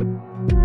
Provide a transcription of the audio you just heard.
Bye.